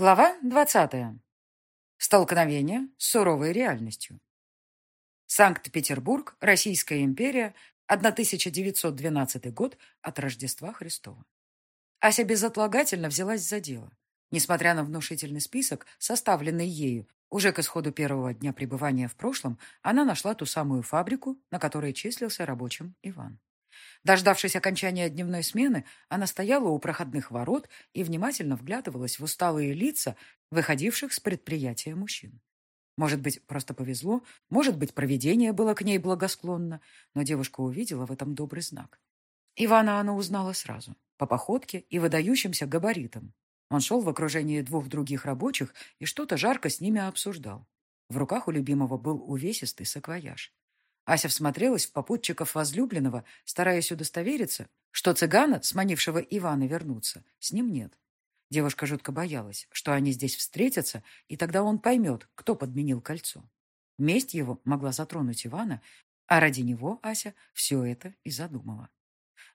Глава 20. Столкновение с суровой реальностью. Санкт-Петербург, Российская империя, 1912 год от Рождества Христова. Ася безотлагательно взялась за дело. Несмотря на внушительный список, составленный ею, уже к исходу первого дня пребывания в прошлом, она нашла ту самую фабрику, на которой числился рабочим Иван. Дождавшись окончания дневной смены, она стояла у проходных ворот и внимательно вглядывалась в усталые лица выходивших с предприятия мужчин. Может быть, просто повезло, может быть, провидение было к ней благосклонно, но девушка увидела в этом добрый знак. Ивана она узнала сразу, по походке и выдающимся габаритам. Он шел в окружении двух других рабочих и что-то жарко с ними обсуждал. В руках у любимого был увесистый саквояж. Ася всмотрелась в попутчиков возлюбленного, стараясь удостовериться, что цыгана, сманившего Ивана вернуться, с ним нет. Девушка жутко боялась, что они здесь встретятся, и тогда он поймет, кто подменил кольцо. Месть его могла затронуть Ивана, а ради него Ася все это и задумала.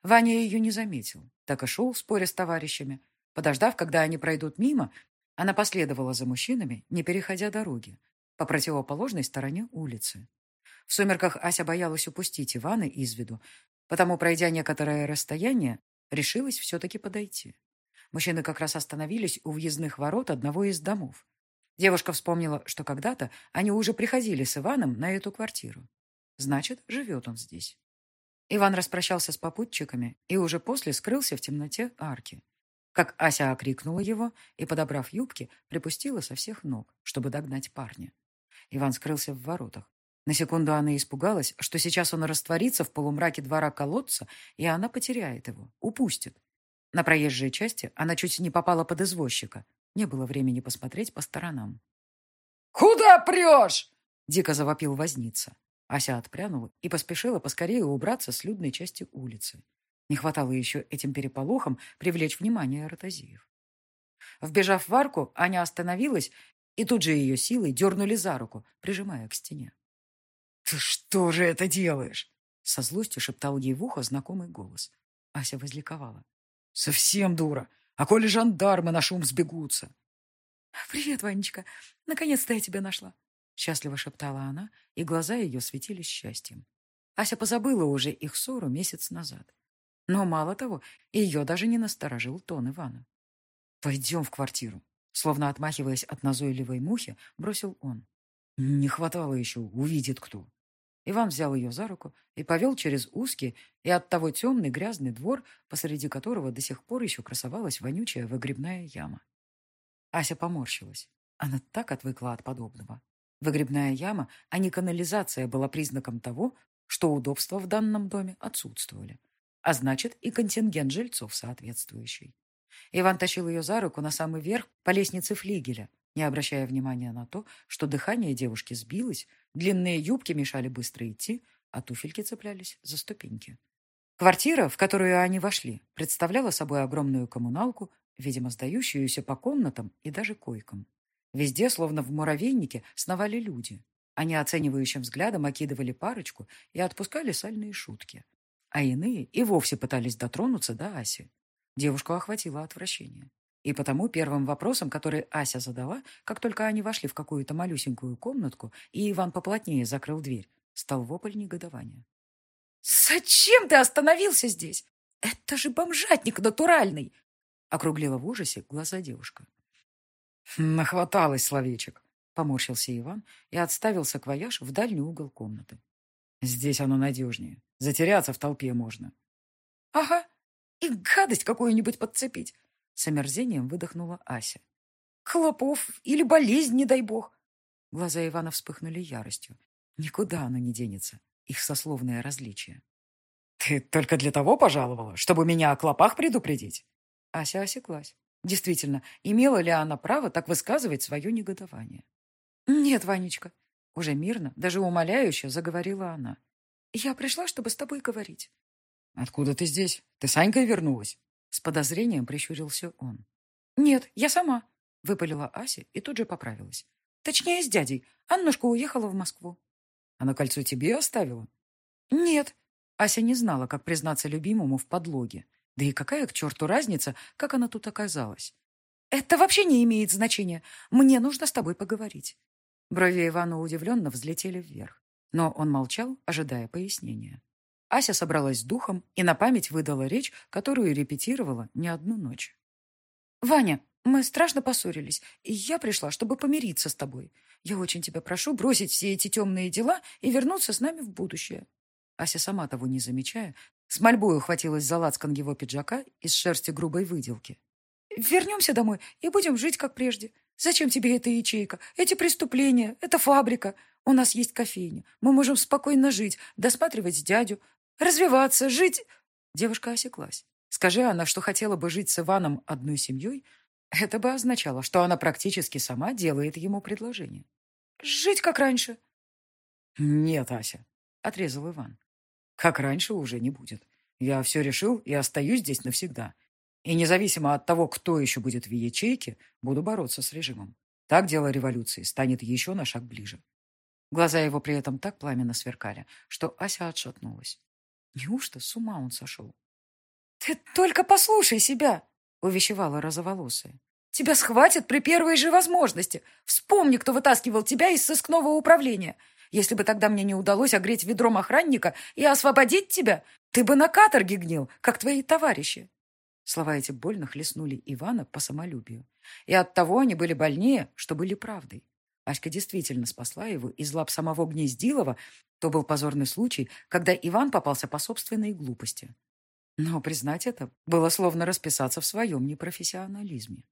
Ваня ее не заметил, так и шел, споря с товарищами. Подождав, когда они пройдут мимо, она последовала за мужчинами, не переходя дороги, по противоположной стороне улицы. В сумерках Ася боялась упустить Ивана из виду, потому, пройдя некоторое расстояние, решилась все-таки подойти. Мужчины как раз остановились у въездных ворот одного из домов. Девушка вспомнила, что когда-то они уже приходили с Иваном на эту квартиру. Значит, живет он здесь. Иван распрощался с попутчиками и уже после скрылся в темноте арки. Как Ася окрикнула его и, подобрав юбки, припустила со всех ног, чтобы догнать парня. Иван скрылся в воротах. На секунду она испугалась, что сейчас он растворится в полумраке двора колодца, и она потеряет его, упустит. На проезжей части она чуть не попала под извозчика. Не было времени посмотреть по сторонам. «Куда прешь?» — дико завопил возница. Ася отпрянула и поспешила поскорее убраться с людной части улицы. Не хватало еще этим переполохом привлечь внимание ротозеев. Вбежав в арку, Аня остановилась, и тут же ее силой дернули за руку, прижимая к стене. «Ты что же это делаешь?» Со злостью шептал ей в ухо знакомый голос. Ася возликовала. «Совсем дура! А коли жандармы на шум сбегутся?» «Привет, Ванечка! Наконец-то я тебя нашла!» Счастливо шептала она, и глаза ее светились счастьем. Ася позабыла уже их ссору месяц назад. Но мало того, ее даже не насторожил тон Ивана. «Пойдем в квартиру», словно отмахиваясь от назойливой мухи, бросил он. «Не хватало еще, увидит кто». Иван взял ее за руку и повел через узкий и оттого темный грязный двор, посреди которого до сих пор еще красовалась вонючая выгребная яма. Ася поморщилась. Она так отвыкла от подобного. Выгребная яма, а не канализация, была признаком того, что удобства в данном доме отсутствовали. А значит, и контингент жильцов соответствующий. Иван тащил ее за руку на самый верх по лестнице флигеля, не обращая внимания на то, что дыхание девушки сбилось, длинные юбки мешали быстро идти, а туфельки цеплялись за ступеньки. Квартира, в которую они вошли, представляла собой огромную коммуналку, видимо, сдающуюся по комнатам и даже койкам. Везде, словно в муравейнике, сновали люди. Они оценивающим взглядом окидывали парочку и отпускали сальные шутки. А иные и вовсе пытались дотронуться до Аси. Девушку охватило отвращение. И потому первым вопросом, который Ася задала, как только они вошли в какую-то малюсенькую комнатку, и Иван поплотнее закрыл дверь, стал вопль негодования. «Зачем ты остановился здесь? Это же бомжатник натуральный!» округлила в ужасе глаза девушка. «Нахваталось словечек», — поморщился Иван и отставил саквояж в дальний угол комнаты. «Здесь оно надежнее. Затеряться в толпе можно». «Ага, и гадость какую-нибудь подцепить. С омерзением выдохнула Ася. «Клопов или болезнь, не дай бог!» Глаза Ивана вспыхнули яростью. Никуда оно не денется. Их сословное различие. «Ты только для того пожаловала, чтобы меня о клопах предупредить?» Ася осеклась. Действительно, имела ли она право так высказывать свое негодование? «Нет, Ванечка», — уже мирно, даже умоляюще заговорила она. «Я пришла, чтобы с тобой говорить». «Откуда ты здесь? Ты с Анькой вернулась?» С подозрением прищурился он. «Нет, я сама», — выпалила Ася и тут же поправилась. «Точнее, с дядей. Аннушка уехала в Москву». «Она кольцо тебе оставила?» «Нет». Ася не знала, как признаться любимому в подлоге. Да и какая к черту разница, как она тут оказалась? Это вообще не имеет значения. Мне нужно с тобой поговорить». Брови Ивана удивленно взлетели вверх, но он молчал, ожидая пояснения. Ася собралась с духом и на память выдала речь, которую репетировала не одну ночь. «Ваня, мы страшно поссорились, и я пришла, чтобы помириться с тобой. Я очень тебя прошу бросить все эти темные дела и вернуться с нами в будущее». Ася, сама того не замечая, с мольбой ухватилась за лацкан его пиджака из шерсти грубой выделки. «Вернемся домой и будем жить, как прежде. Зачем тебе эта ячейка, эти преступления, эта фабрика? У нас есть кофейня. Мы можем спокойно жить, досматривать дядю, развиваться, жить...» Девушка осеклась. Скажи она, что хотела бы жить с Иваном одной семьей, это бы означало, что она практически сама делает ему предложение. «Жить как раньше». «Нет, Ася», — отрезал Иван. «Как раньше уже не будет. Я все решил и остаюсь здесь навсегда. И независимо от того, кто еще будет в ячейке, буду бороться с режимом. Так дело революции станет еще на шаг ближе». Глаза его при этом так пламенно сверкали, что Ася отшатнулась. Неужто с ума он сошел? «Ты только послушай себя!» — увещевала розоволосая. «Тебя схватят при первой же возможности. Вспомни, кто вытаскивал тебя из сыскного управления. Если бы тогда мне не удалось огреть ведром охранника и освободить тебя, ты бы на каторге гнил, как твои товарищи». Слова эти больно хлестнули Ивана по самолюбию. И оттого они были больнее, что были правдой. Аська действительно спасла его из лап самого Гнездилова. То был позорный случай, когда Иван попался по собственной глупости. Но признать это было словно расписаться в своем непрофессионализме.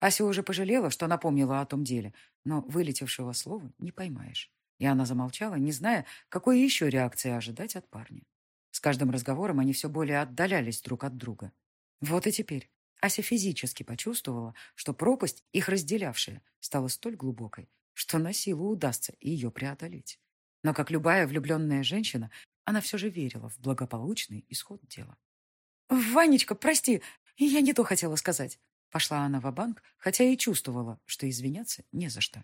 Ася уже пожалела, что напомнила о том деле, но вылетевшего слова не поймаешь. И она замолчала, не зная, какой еще реакции ожидать от парня. С каждым разговором они все более отдалялись друг от друга. Вот и теперь Ася физически почувствовала, что пропасть, их разделявшая, стала столь глубокой, что на силу удастся ее преодолеть. Но, как любая влюбленная женщина, она все же верила в благополучный исход дела. «Ванечка, прости, я не то хотела сказать». Пошла она в банк хотя и чувствовала, что извиняться не за что.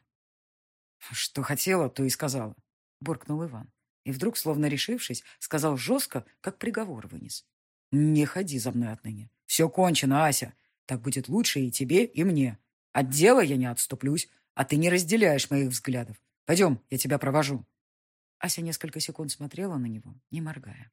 «Что хотела, то и сказала», — буркнул Иван. И вдруг, словно решившись, сказал жестко, как приговор вынес. «Не ходи за мной отныне. Все кончено, Ася. Так будет лучше и тебе, и мне. От дела я не отступлюсь, а ты не разделяешь моих взглядов. Пойдем, я тебя провожу». Ася несколько секунд смотрела на него, не моргая.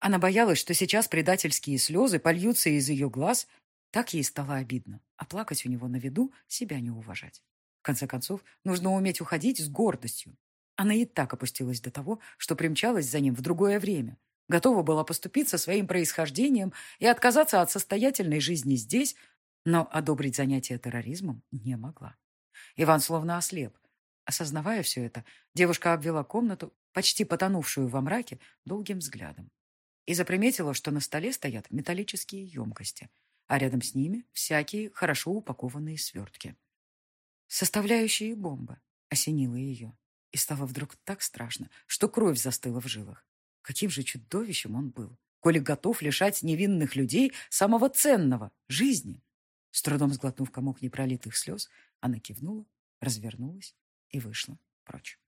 Она боялась, что сейчас предательские слезы польются из ее глаз. Так ей стало обидно. А плакать у него на виду себя не уважать. В конце концов, нужно уметь уходить с гордостью. Она и так опустилась до того, что примчалась за ним в другое время. Готова была поступиться своим происхождением и отказаться от состоятельной жизни здесь, но одобрить занятие терроризмом не могла. Иван словно ослеп. Осознавая все это, девушка обвела комнату, почти потонувшую во мраке, долгим взглядом и заприметила, что на столе стоят металлические емкости, а рядом с ними всякие хорошо упакованные свертки. Составляющие бомбы осенило ее, и стало вдруг так страшно, что кровь застыла в жилах. Каким же чудовищем он был, коли готов лишать невинных людей самого ценного — жизни. С трудом сглотнув комок непролитых слез, она кивнула, развернулась и вышла прочь.